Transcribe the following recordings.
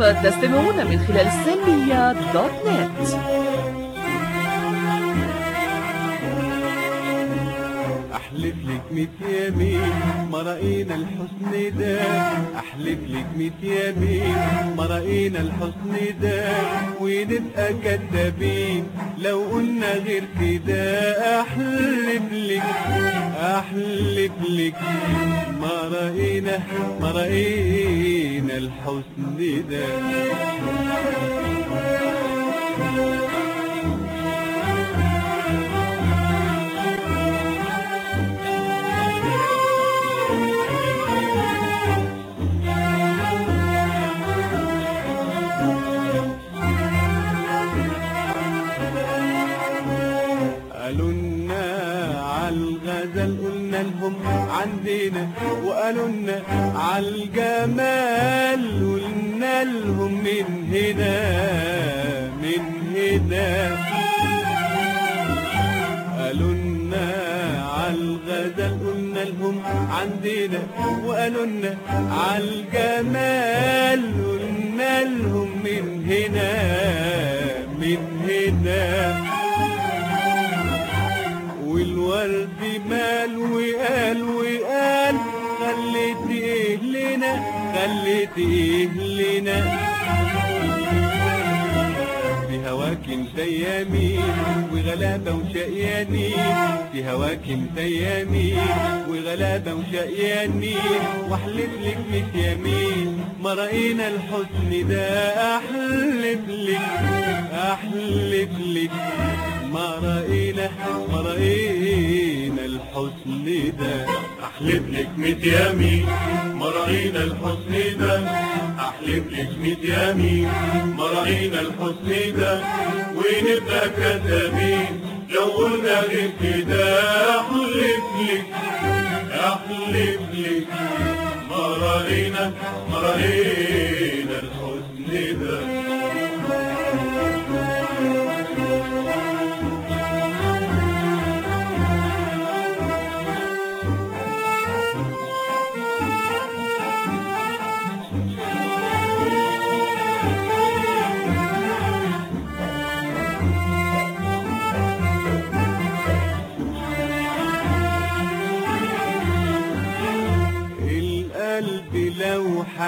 تستمعون من خلال سلمية دوت نت. أحلف لك ميت يمين ما رأينا الحسن ده. أحلف لك ميت يمين ما رأينا الحسن ده. ونبقى كدابين لو قلنا غير كده. أحلف لك أحلف لك ما رأينا ما رأينا. الحسن ده عالغزل قلنا لهم عندنا وقالوا لنا عالجمال قلنا لهم من هنا من هنا. قالوا لنا عالغزل قلنا لهم عندنا وقالوا لنا عالجمال خليت إيه لنا خليت إيه لنا في هواك انت يمين وغلابة وشقيانين. في هواك انت يمين وغلابة وشقيانين. واحلف لك مش يمين ما رأينا الحسن ده. أحلف لك أحلف لك. ما رأينا ما رأينا الحسن ده. احلف لك ميت يمين ما رأينا الحسن ده. احلف لك ميت يمين ما رأينا الحسن ده. ونبقى كذابين لو قلنا غير كده احلف لك احلف لك. ما رأينا.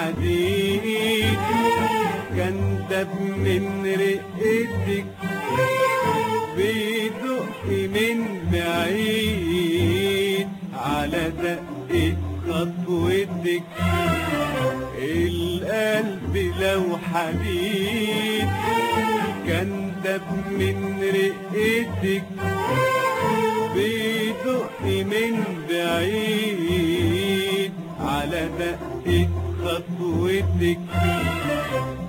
لو حديد كان دب من رقتك بيدق من بعيد. على دقة خطوتك القلب لو حديد. كان دب من رقتك بيدق من بعيد. على دقة خطوتك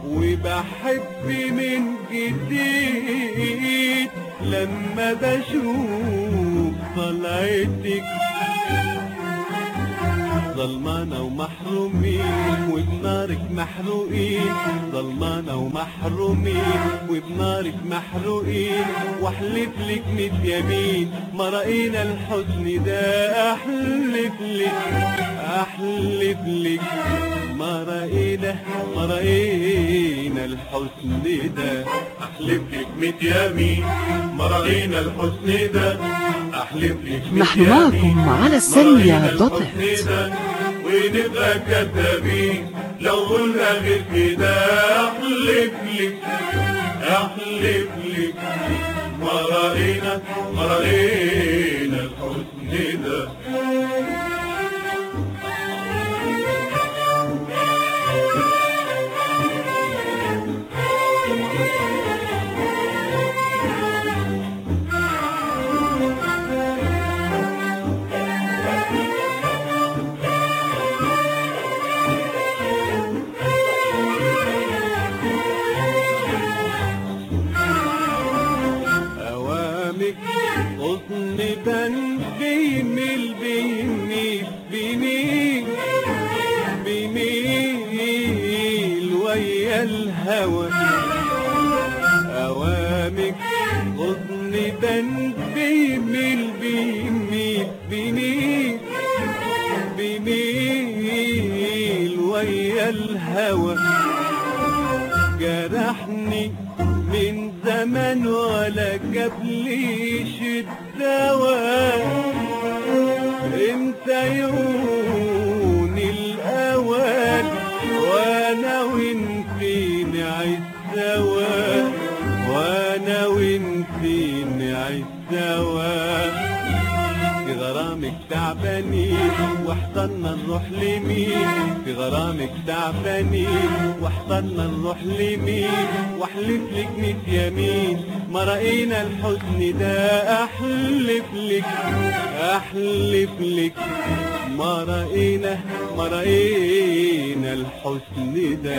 وبحب من جديد. لما بشوف طلعتك ظلمانة ومحرومين وبنارك محروقين. ظلمانة ومحرومين وبنارك محروقين. واحلف لك ميت يمين ما رأينا الحزن ده. احلف لك احلف لك. ما رأينا ما رأينا الحزن ده. أحلف لك ميت يمين ما رأينا الحسن ده. أحلف لك ميت نحن يمين معكم على رأينا دوت الحسن ونبقى كذابين لو قلنا غير كده. أحلف لك أحلف لك. ما رأينا ما رأينا الهوى أوامك غصن بن بيميل بيميل بيميل ويا الهوى. جرحني من زمان ولا جابليش الدواء إمتى يهون سوا وأنا وإنتي نعيش سوا في غرامك تعبانين واحضرنا نروح لمين؟ في غرامك تعبانين واحضرنا نروح لمين؟ واحلف لك ميت يمين ما رأينا الحزن ده أحلف لك أحلف لك. ما رأينا ما رأينا الحزن ده.